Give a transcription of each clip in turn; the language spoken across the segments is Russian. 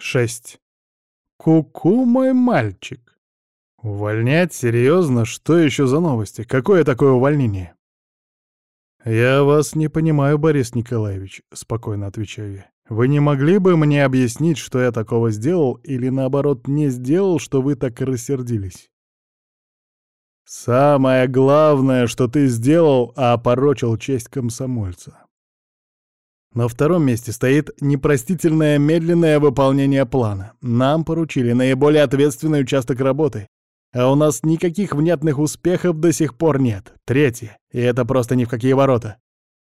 Шесть. Ку-ку, мой мальчик. Увольнять? Серьезно? Что еще за новости? Какое такое увольнение? «Я вас не понимаю, Борис Николаевич», — спокойно отвечаю я. «Вы не могли бы мне объяснить, что я такого сделал, или наоборот не сделал, что вы так рассердились?» «Самое главное, что ты сделал, а опорочил честь комсомольца». На втором месте стоит непростительное медленное выполнение плана. Нам поручили наиболее ответственный участок работы, а у нас никаких внятных успехов до сих пор нет. Третье. И это просто ни в какие ворота.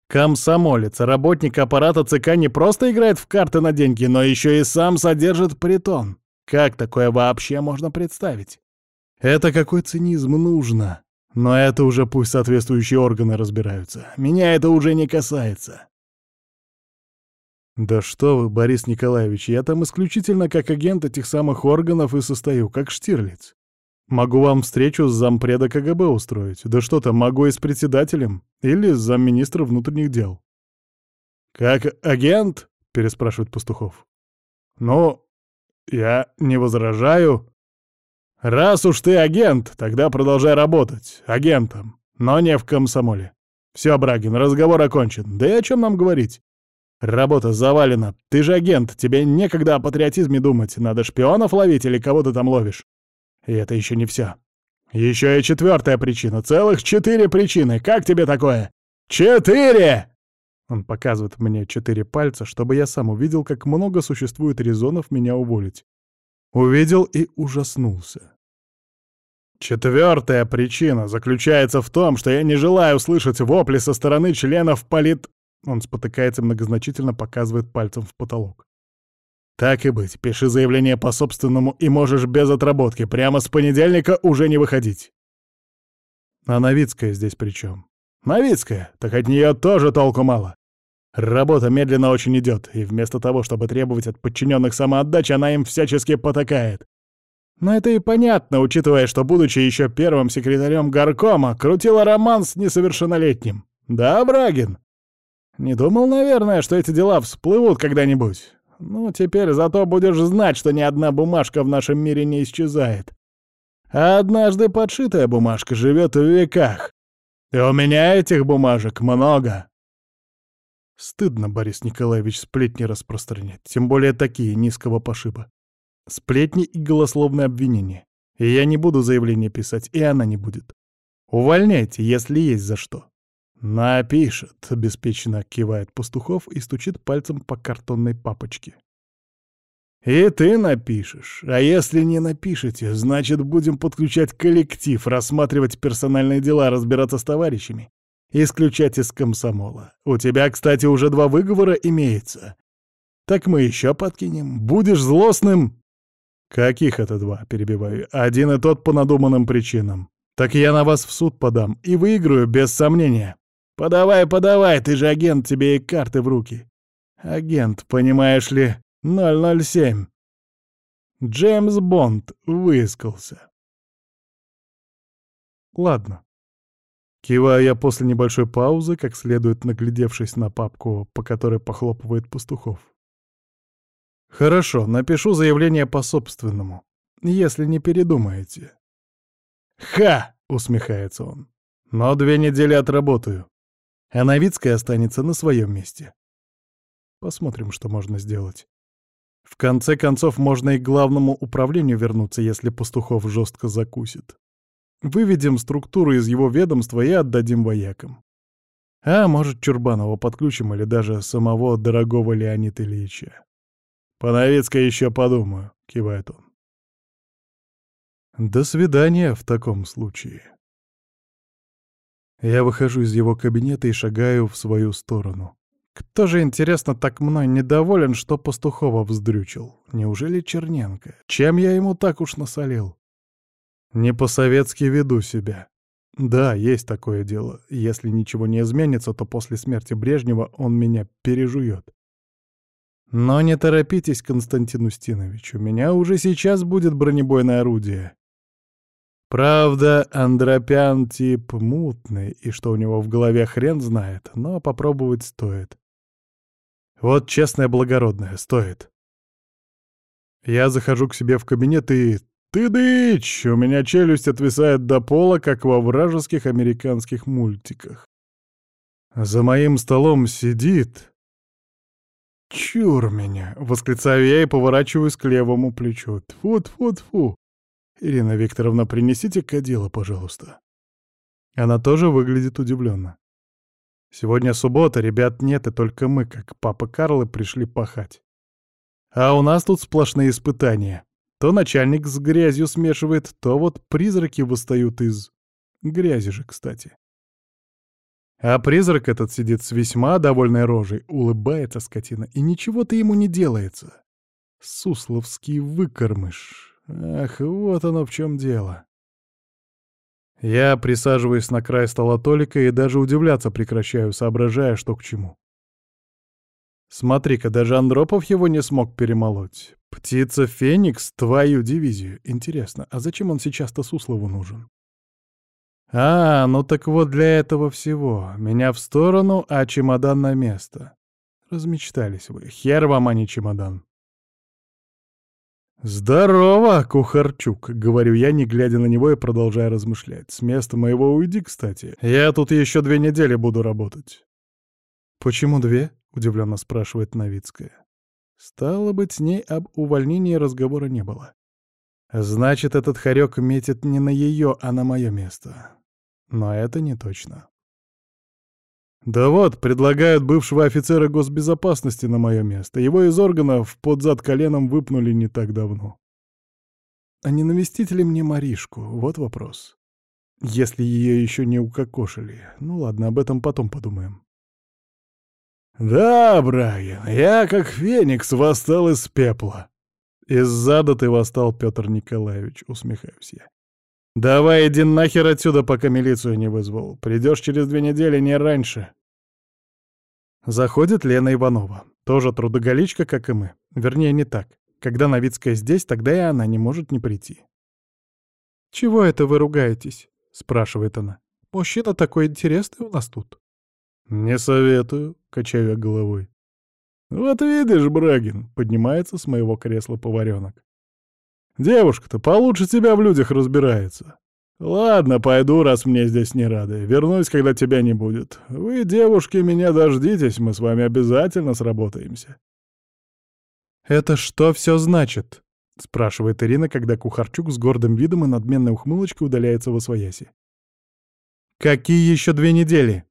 Комсомолец, работник аппарата ЦК не просто играет в карты на деньги, но еще и сам содержит притон. Как такое вообще можно представить? Это какой цинизм нужно? Но это уже пусть соответствующие органы разбираются. Меня это уже не касается. Да что вы, Борис Николаевич, я там исключительно как агент этих самых органов и состою, как Штирлиц. Могу вам встречу с зампреда КГБ устроить. Да что там, могу и с председателем. Или с замминистра внутренних дел. «Как агент?» — переспрашивает Пастухов. «Ну, я не возражаю. Раз уж ты агент, тогда продолжай работать. Агентом. Но не в комсомоле. Все, Брагин, разговор окончен. Да и о чем нам говорить? Работа завалена. Ты же агент, тебе некогда о патриотизме думать. Надо шпионов ловить или кого ты там ловишь. И это еще не все. Еще и четвертая причина. Целых четыре причины. Как тебе такое? Четыре! Он показывает мне четыре пальца, чтобы я сам увидел, как много существует резонов меня уволить. Увидел и ужаснулся. Четвертая причина заключается в том, что я не желаю слышать вопли со стороны членов полит... Он спотыкается многозначительно, показывает пальцем в потолок. Так и быть, пиши заявление по собственному и можешь без отработки прямо с понедельника уже не выходить. А Новицкая здесь при чем? Новицкая? Так от нее тоже толку мало. Работа медленно очень идет, и вместо того, чтобы требовать от подчиненных самоотдачи, она им всячески потакает. Но это и понятно, учитывая, что, будучи еще первым секретарем горкома, крутила роман с несовершеннолетним. Да, Брагин? Не думал, наверное, что эти дела всплывут когда-нибудь. Ну, теперь зато будешь знать, что ни одна бумажка в нашем мире не исчезает. А однажды подшитая бумажка живет в веках. И у меня этих бумажек много. Стыдно, Борис Николаевич, сплетни распространять, тем более такие, низкого пошиба. Сплетни и голословные обвинения. И я не буду заявление писать, и она не будет. Увольняйте, если есть за что. «Напишет», — беспечно кивает Пастухов и стучит пальцем по картонной папочке. «И ты напишешь. А если не напишете, значит, будем подключать коллектив, рассматривать персональные дела, разбираться с товарищами, исключать из комсомола. У тебя, кстати, уже два выговора имеется. Так мы еще подкинем. Будешь злостным...» «Каких это два?» — перебиваю. «Один и тот по надуманным причинам. Так я на вас в суд подам и выиграю без сомнения». «Подавай, подавай, ты же агент, тебе и карты в руки». «Агент, понимаешь ли, 007». Джеймс Бонд выискался. Ладно. Киваю я после небольшой паузы, как следует наглядевшись на папку, по которой похлопывает пастухов. Хорошо, напишу заявление по собственному, если не передумаете. «Ха!» — усмехается он. «Но две недели отработаю а Новицкая останется на своем месте. Посмотрим, что можно сделать. В конце концов, можно и к главному управлению вернуться, если Пастухов жестко закусит. Выведем структуру из его ведомства и отдадим воякам. А может, Чурбанова подключим или даже самого дорогого Леонида Ильича. «По Новицкой еще подумаю», — кивает он. «До свидания в таком случае». Я выхожу из его кабинета и шагаю в свою сторону. Кто же, интересно, так мной недоволен, что Пастухова вздрючил? Неужели Черненко? Чем я ему так уж насолил? Не по-советски веду себя. Да, есть такое дело. Если ничего не изменится, то после смерти Брежнева он меня пережует. Но не торопитесь, Константин Устинович, у меня уже сейчас будет бронебойное орудие. Правда, Андропян тип мутный, и что у него в голове хрен знает, но попробовать стоит. Вот честное благородное, стоит. Я захожу к себе в кабинет и... Ты дыч! У меня челюсть отвисает до пола, как во вражеских американских мультиках. За моим столом сидит... «Чур меня!» — восклицаю я и поворачиваюсь к левому плечу. Тфу-тфу-тфу! Ирина Викторовна, принесите кадила, пожалуйста. Она тоже выглядит удивленно. Сегодня суббота, ребят нет, и только мы, как папа Карлы, пришли пахать. А у нас тут сплошные испытания. То начальник с грязью смешивает, то вот призраки восстают из... Грязи же, кстати. А призрак этот сидит с весьма довольной рожей, улыбается скотина, и ничего-то ему не делается. Сусловский выкормыш. Ах, вот оно в чем дело. Я присаживаюсь на край стола Толика и даже удивляться прекращаю, соображая, что к чему. Смотри-ка, даже Андропов его не смог перемолоть. Птица Феникс, твою дивизию. Интересно, а зачем он сейчас-то Суслову нужен? А, ну так вот для этого всего. Меня в сторону, а чемодан на место. Размечтались вы. Хер вам, а не чемодан. «Здорово, Кухарчук», — говорю я, не глядя на него и продолжая размышлять. «С места моего уйди, кстати. Я тут еще две недели буду работать». «Почему две?» — удивленно спрашивает Новицкая. Стало быть, с ней об увольнении разговора не было. Значит, этот хорек метит не на ее, а на мое место. Но это не точно. Да вот, предлагают бывшего офицера госбезопасности на мое место. Его из органов под зад коленом выпнули не так давно. А не навестить ли мне Маришку? Вот вопрос. Если ее еще не укокошили. Ну ладно, об этом потом подумаем. «Да, Брайан, я как феникс восстал из пепла». «Из зада ты восстал, Петр Николаевич», — усмехаюсь я. «Давай иди нахер отсюда, пока милицию не вызвал. Придешь через две недели, не раньше». Заходит Лена Иванова. Тоже трудоголичка, как и мы. Вернее, не так. Когда Новицкая здесь, тогда и она не может не прийти. «Чего это вы ругаетесь?» — спрашивает она. «Мужчина такой интересный у нас тут». «Не советую», — качаю я головой. «Вот видишь, Брагин», — поднимается с моего кресла поваренок. Девушка-то получше тебя в людях разбирается. Ладно, пойду, раз мне здесь не рады. Вернусь, когда тебя не будет. Вы, девушки, меня дождитесь, мы с вами обязательно сработаемся. «Это что все значит?» — спрашивает Ирина, когда Кухарчук с гордым видом и надменной ухмылочкой удаляется во свояси. «Какие еще две недели?»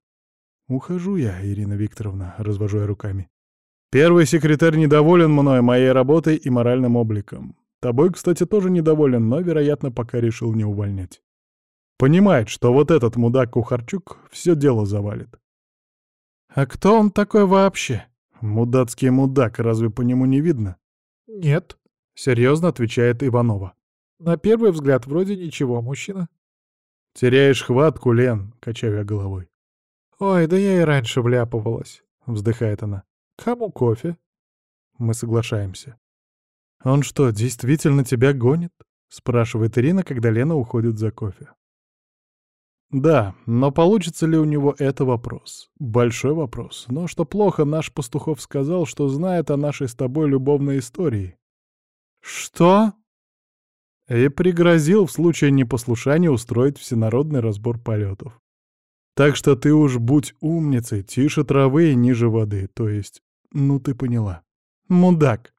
«Ухожу я, Ирина Викторовна», — развожу я руками. «Первый секретарь недоволен мной, моей работой и моральным обликом. Тобой, кстати, тоже недоволен, но, вероятно, пока решил не увольнять. Понимает, что вот этот мудак Кухарчук все дело завалит. А кто он такой вообще? Мудацкий мудак, разве по нему не видно? Нет, серьезно отвечает Иванова. На первый взгляд вроде ничего, мужчина. Теряешь хватку, Лен, качаю я головой. Ой, да я и раньше вляпывалась, вздыхает она. Кому кофе? Мы соглашаемся. «Он что, действительно тебя гонит?» — спрашивает Ирина, когда Лена уходит за кофе. Да, но получится ли у него это вопрос? Большой вопрос. Но что плохо, наш Пастухов сказал, что знает о нашей с тобой любовной истории. Что? И пригрозил в случае непослушания устроить всенародный разбор полетов. Так что ты уж будь умницей, тише травы и ниже воды, то есть, ну ты поняла. Мудак.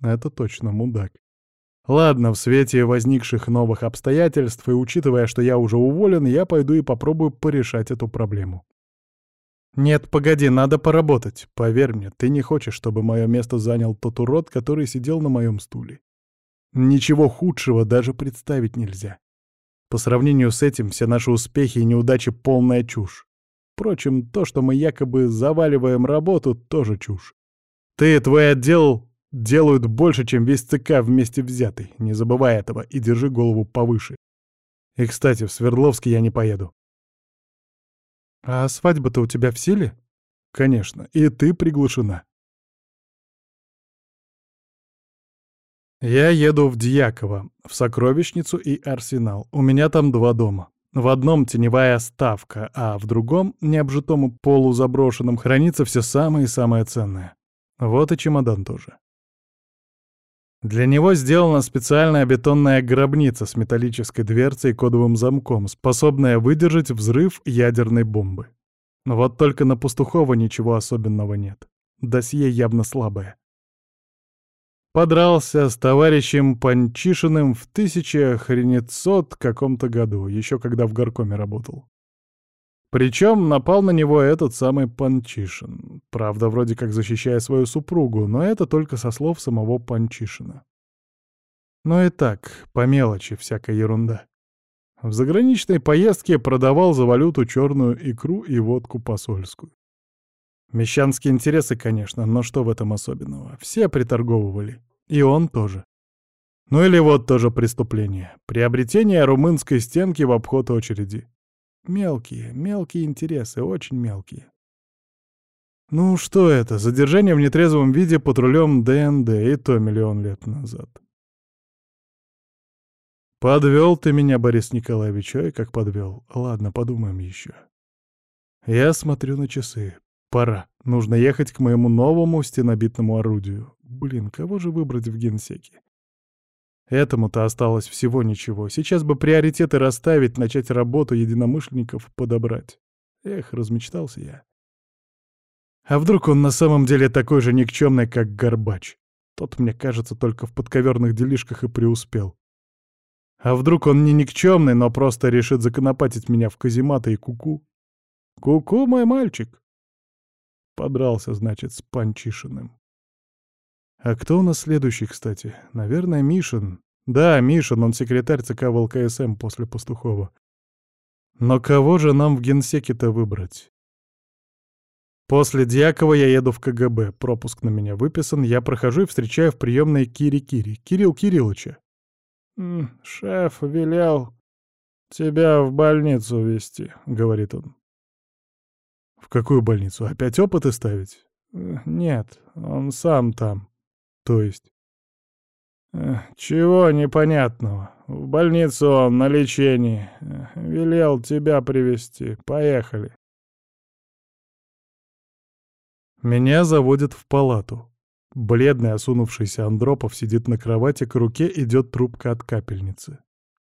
Это точно мудак. Ладно, в свете возникших новых обстоятельств и учитывая, что я уже уволен, я пойду и попробую порешать эту проблему. Нет, погоди, надо поработать. Поверь мне, ты не хочешь, чтобы мое место занял тот урод, который сидел на моем стуле. Ничего худшего даже представить нельзя. По сравнению с этим все наши успехи и неудачи — полная чушь. Впрочем, то, что мы якобы заваливаем работу, тоже чушь. Ты, твой отдел, делают больше, чем весь ЦК вместе взятый. Не забывай этого и держи голову повыше. И, кстати, в Свердловске я не поеду. А свадьба-то у тебя в силе? Конечно, и ты приглашена. Я еду в Дьяково, в Сокровищницу и Арсенал. У меня там два дома. В одном теневая ставка, а в другом, необжитому полузаброшенном, хранится все самое-самое ценное. Вот и чемодан тоже. Для него сделана специальная бетонная гробница с металлической дверцей и кодовым замком, способная выдержать взрыв ядерной бомбы. Но вот только на Пастухова ничего особенного нет. Досье явно слабое. Подрался с товарищем Панчишиным в 1900 каком-то году, еще когда в горкоме работал. Причем напал на него этот самый Панчишин. Правда, вроде как защищая свою супругу, но это только со слов самого Панчишина. Но и так, по мелочи, всякая ерунда. В заграничной поездке продавал за валюту черную икру и водку посольскую. Мещанские интересы, конечно, но что в этом особенного? Все приторговывали. И он тоже. Ну или вот тоже преступление. Приобретение румынской стенки в обход очереди. Мелкие, мелкие интересы, очень мелкие. Ну что это, задержание в нетрезвом виде патрулем ДНД, и то миллион лет назад. Подвел ты меня, Борис Николаевич, ой, как подвел. Ладно, подумаем еще. Я смотрю на часы. Пора. Нужно ехать к моему новому стенобитному орудию. Блин, кого же выбрать в генсеке? Этому-то осталось всего ничего. Сейчас бы приоритеты расставить, начать работу единомышленников подобрать. Эх, размечтался я. А вдруг он на самом деле такой же никчемный, как Горбач? Тот, мне кажется, только в подковерных делишках и преуспел. А вдруг он не никчемный, но просто решит законопатить меня в казематы и куку? Ку-ку, мой мальчик. Подрался, значит, с Панчишиным. А кто у нас следующий, кстати? Наверное, Мишин. Да, Мишин, он секретарь ЦК ВЛКСМ после Пастухова. Но кого же нам в генсеке-то выбрать? После Дьякова я еду в КГБ. Пропуск на меня выписан. Я прохожу и встречаю в приемной Кири-Кири. Кирилл Кирилловича. «Шеф велел тебя в больницу везти», — говорит он. «В какую больницу? Опять опыты ставить?» «Э, «Нет, он сам там». То есть? Чего непонятного? В больницу он на лечении. Велел тебя привести. Поехали. Меня заводят в палату. Бледный, осунувшийся Андропов сидит на кровати, к руке идет трубка от капельницы.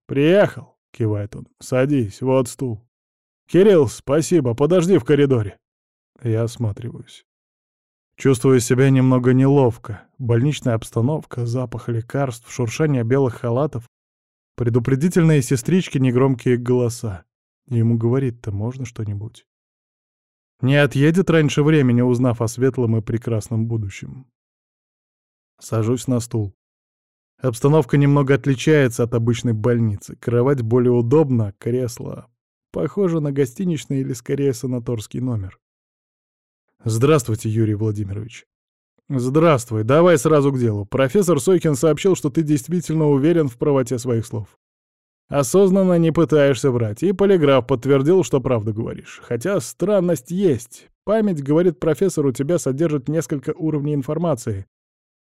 «Приехал!» — кивает он. «Садись, вот стул». «Кирилл, спасибо, подожди в коридоре». Я осматриваюсь. Чувствую себя немного неловко. Больничная обстановка, запах лекарств, шуршание белых халатов, предупредительные сестрички, негромкие голоса. Ему говорить-то можно что-нибудь? Не отъедет раньше времени, узнав о светлом и прекрасном будущем. Сажусь на стул. Обстановка немного отличается от обычной больницы. Кровать более удобна, кресло похоже на гостиничный или скорее санаторский номер. «Здравствуйте, Юрий Владимирович». «Здравствуй. Давай сразу к делу. Профессор Сойкин сообщил, что ты действительно уверен в правоте своих слов. Осознанно не пытаешься врать, и полиграф подтвердил, что правду говоришь. Хотя странность есть. Память, говорит профессор, у тебя содержит несколько уровней информации.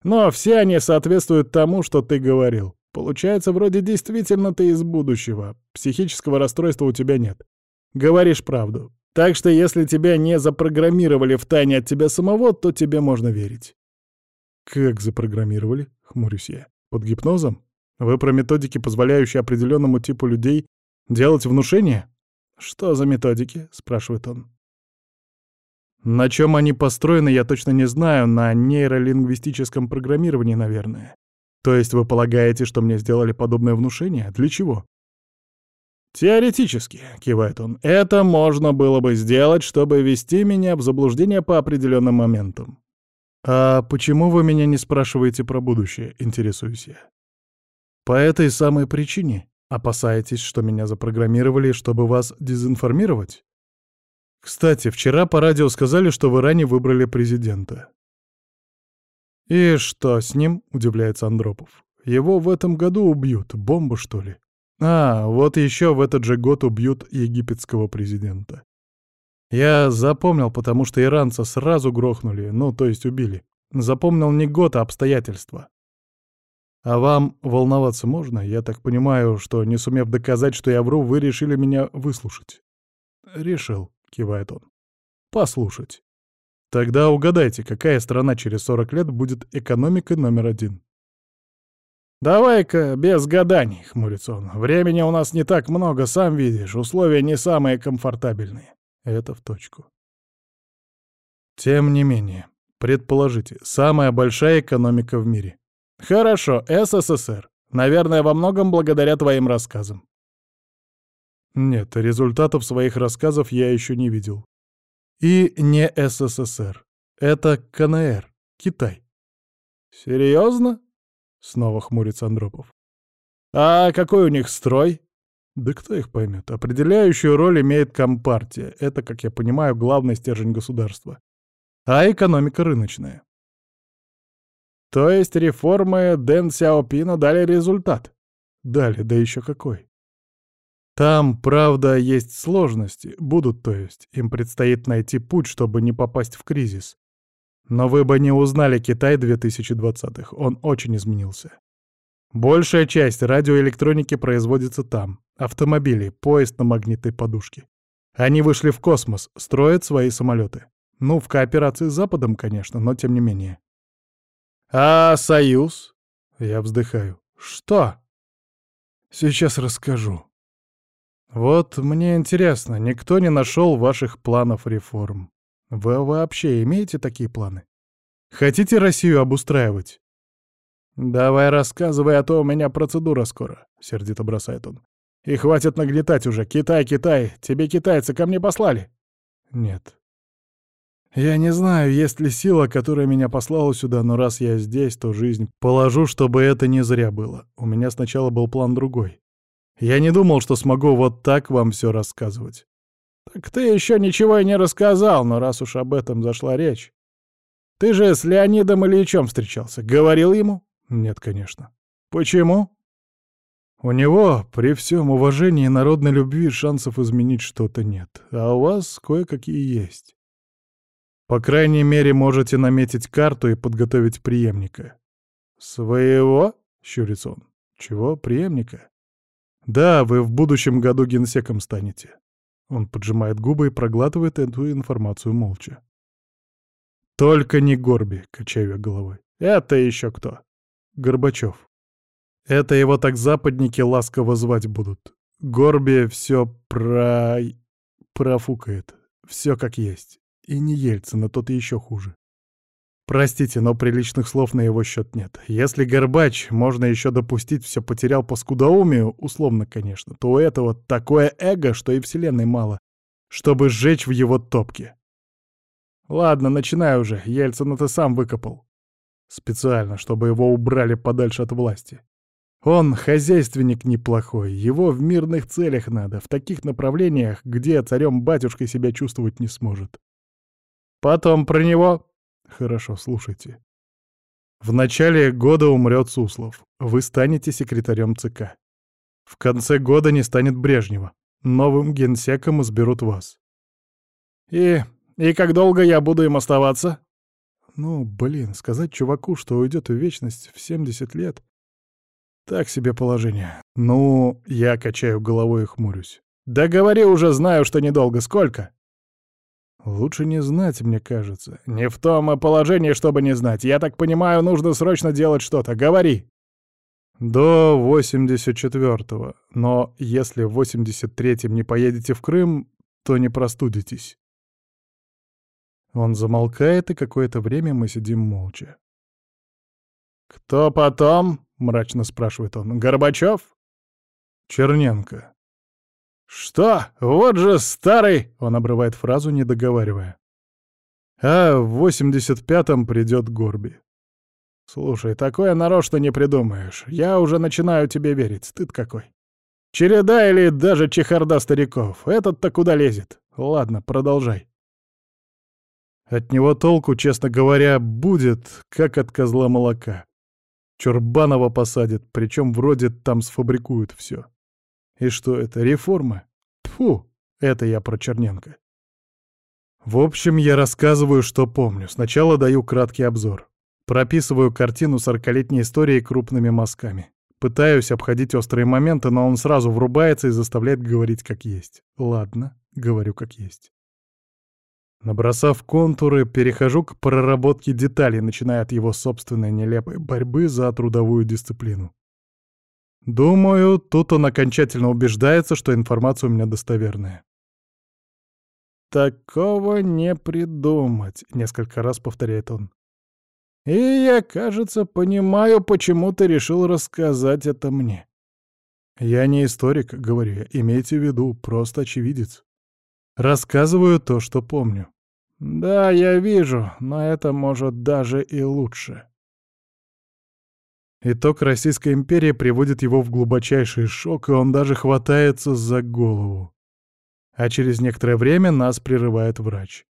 Но все они соответствуют тому, что ты говорил. Получается, вроде действительно ты из будущего. Психического расстройства у тебя нет. Говоришь правду. Так что если тебя не запрограммировали в тайне от тебя самого, то тебе можно верить. Как запрограммировали? Хмурюсь я. Под гипнозом? Вы про методики, позволяющие определенному типу людей делать внушение? Что за методики? Спрашивает он. На чем они построены, я точно не знаю, на нейролингвистическом программировании, наверное. То есть вы полагаете, что мне сделали подобное внушение? Для чего? «Теоретически», — кивает он, — «это можно было бы сделать, чтобы ввести меня в заблуждение по определенным моментам». «А почему вы меня не спрашиваете про будущее?» — интересуюсь я. «По этой самой причине? Опасаетесь, что меня запрограммировали, чтобы вас дезинформировать?» «Кстати, вчера по радио сказали, что в Иране выбрали президента». «И что с ним?» — удивляется Андропов. «Его в этом году убьют. Бомба, что ли?» А, вот еще в этот же год убьют египетского президента. Я запомнил, потому что иранца сразу грохнули, ну, то есть убили. Запомнил не год, а обстоятельства. А вам волноваться можно? Я так понимаю, что, не сумев доказать, что я вру, вы решили меня выслушать. Решил, кивает он. Послушать. Тогда угадайте, какая страна через 40 лет будет экономикой номер один? «Давай-ка без гаданий», — хмурится он. «Времени у нас не так много, сам видишь, условия не самые комфортабельные». Это в точку. Тем не менее, предположите, самая большая экономика в мире. Хорошо, СССР. Наверное, во многом благодаря твоим рассказам. Нет, результатов своих рассказов я еще не видел. И не СССР. Это КНР, Китай. Серьезно? Снова хмурится Андропов. А какой у них строй? Да кто их поймет? Определяющую роль имеет Компартия. Это, как я понимаю, главный стержень государства. А экономика рыночная. То есть реформы Дэн Сяопина дали результат? Дали, да еще какой. Там, правда, есть сложности, будут, то есть. Им предстоит найти путь, чтобы не попасть в кризис. Но вы бы не узнали Китай 2020-х, он очень изменился. Большая часть радиоэлектроники производится там. Автомобили, поезд на магнитной подушке. Они вышли в космос, строят свои самолеты. Ну, в кооперации с Западом, конечно, но тем не менее. А Союз? Я вздыхаю. Что? Сейчас расскажу. Вот мне интересно, никто не нашел ваших планов реформ. Вы вообще имеете такие планы? Хотите Россию обустраивать? Давай рассказывай, а то у меня процедура скоро, сердито бросает он. И хватит нагнетать уже. Китай, Китай, тебе китайцы ко мне послали? Нет. Я не знаю, есть ли сила, которая меня послала сюда, но раз я здесь, то жизнь положу, чтобы это не зря было. У меня сначала был план другой. Я не думал, что смогу вот так вам все рассказывать. Так ты еще ничего и не рассказал, но раз уж об этом зашла речь. Ты же с Леонидом Ильичем встречался. Говорил ему? Нет, конечно. Почему? У него, при всем уважении и народной любви, шансов изменить что-то нет. А у вас кое-какие есть. По крайней мере, можете наметить карту и подготовить преемника. «Своего?» — щурится он. «Чего? Преемника?» «Да, вы в будущем году генсеком станете». Он поджимает губы и проглатывает эту информацию молча. «Только не Горби», — качаю я головой. «Это еще кто?» «Горбачев». Это его так западники ласково звать будут. Горби все про... профукает. Все как есть. И не Ельцин, а тот еще хуже. Простите, но приличных слов на его счет нет. Если Горбач, можно еще допустить, все потерял по скудоумию, условно, конечно, то у этого такое эго, что и вселенной мало, чтобы сжечь в его топке. Ладно, начинай уже, Ельцина ты сам выкопал. Специально, чтобы его убрали подальше от власти. Он хозяйственник неплохой, его в мирных целях надо, в таких направлениях, где царем-батюшкой себя чувствовать не сможет. Потом про него Хорошо, слушайте. В начале года умрет Суслов. Вы станете секретарем ЦК. В конце года не станет Брежнева. Новым генсеком изберут вас. И... и как долго я буду им оставаться? Ну, блин, сказать чуваку, что уйдет в вечность в 70 лет... Так себе положение. Ну, я качаю головой и хмурюсь. Да говори уже, знаю, что недолго. Сколько? Лучше не знать, мне кажется. Не в том положении, чтобы не знать. Я так понимаю, нужно срочно делать что-то. Говори. До 84-го. Но если в 83-м не поедете в Крым, то не простудитесь. Он замолкает, и какое-то время мы сидим молча. «Кто потом?» — мрачно спрашивает он. «Горбачев?» «Черненко». «Что? Вот же старый!» — он обрывает фразу, не договаривая. «А в восемьдесят пятом придет Горби». «Слушай, такое нарочно не придумаешь. Я уже начинаю тебе верить. Стыд какой. Череда или даже чехарда стариков. Этот-то куда лезет? Ладно, продолжай». От него толку, честно говоря, будет, как от козла молока. Чурбанова посадят, причем вроде там сфабрикуют все. И что это, реформа? Тфу, это я про Черненко. В общем, я рассказываю, что помню. Сначала даю краткий обзор. Прописываю картину сорокалетней истории крупными мазками. Пытаюсь обходить острые моменты, но он сразу врубается и заставляет говорить как есть. Ладно, говорю как есть. Набросав контуры, перехожу к проработке деталей, начиная от его собственной нелепой борьбы за трудовую дисциплину. Думаю, тут он окончательно убеждается, что информация у меня достоверная. «Такого не придумать», — несколько раз повторяет он. «И я, кажется, понимаю, почему ты решил рассказать это мне». «Я не историк», — говорю я, — «имейте в виду, просто очевидец. Рассказываю то, что помню». «Да, я вижу, но это может даже и лучше». Итог Российской империи приводит его в глубочайший шок, и он даже хватается за голову. А через некоторое время нас прерывает врач.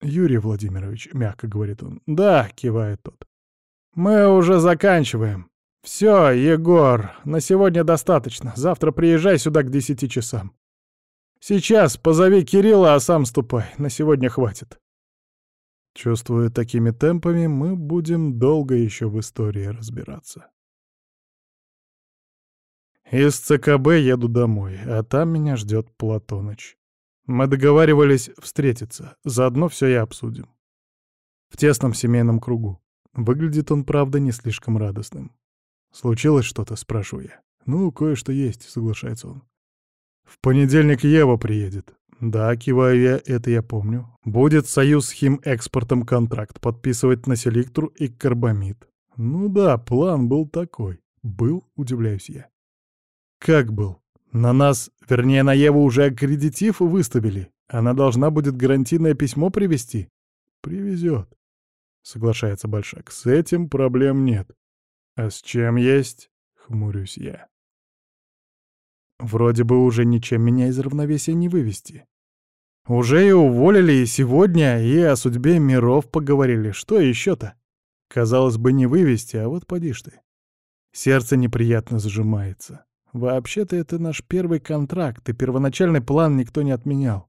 «Юрий Владимирович», — мягко говорит он. «Да», — кивает тот. «Мы уже заканчиваем. Все, Егор, на сегодня достаточно. Завтра приезжай сюда к десяти часам. Сейчас позови Кирилла, а сам ступай. На сегодня хватит». Чувствую, такими темпами мы будем долго еще в истории разбираться. Из ЦКБ еду домой, а там меня ждет Платоныч. Мы договаривались встретиться, заодно все и обсудим. В тесном семейном кругу. Выглядит он, правда, не слишком радостным. «Случилось что-то?» — спрашиваю я. «Ну, кое-что есть», — соглашается он. «В понедельник Ева приедет. Да, киваю я, это я помню. Будет союз с химэкспортом контракт подписывать на селектру и карбамид. Ну да, план был такой. Был, удивляюсь я. Как был? На нас, вернее, на Еву уже аккредитив выставили. Она должна будет гарантийное письмо привезти. Привезет. Соглашается Большак. С этим проблем нет. А с чем есть? Хмурюсь я. Вроде бы уже ничем меня из равновесия не вывести. Уже и уволили, и сегодня, и о судьбе миров поговорили. Что еще-то? Казалось бы, не вывести, а вот поди ж ты. Сердце неприятно сжимается. Вообще-то это наш первый контракт, и первоначальный план никто не отменял.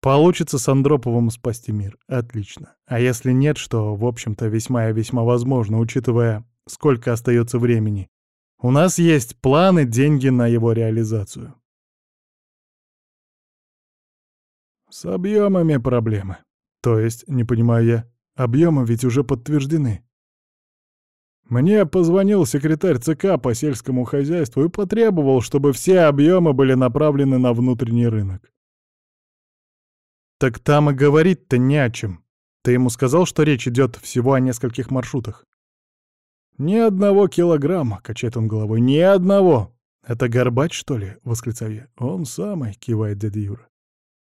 Получится с Андроповым спасти мир. Отлично. А если нет, что, в общем-то, весьма и весьма возможно, учитывая, сколько остается времени, у нас есть планы, деньги на его реализацию. С объемами проблемы. То есть, не понимаю я, объемы ведь уже подтверждены. Мне позвонил секретарь ЦК по сельскому хозяйству и потребовал, чтобы все объемы были направлены на внутренний рынок. Так там и говорить-то не о чем. Ты ему сказал, что речь идет всего о нескольких маршрутах? «Ни одного килограмма», — качает он головой, — «ни одного». «Это Горбач, что ли?» — восклицаю я. «Он самый», — кивает дядя Юра.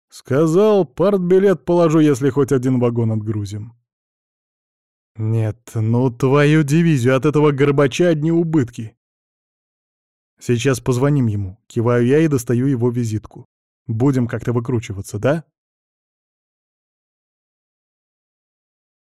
«Сказал, партбилет положу, если хоть один вагон отгрузим». «Нет, ну твою дивизию, от этого Горбача одни убытки». «Сейчас позвоним ему», — киваю я и достаю его визитку. «Будем как-то выкручиваться, да?»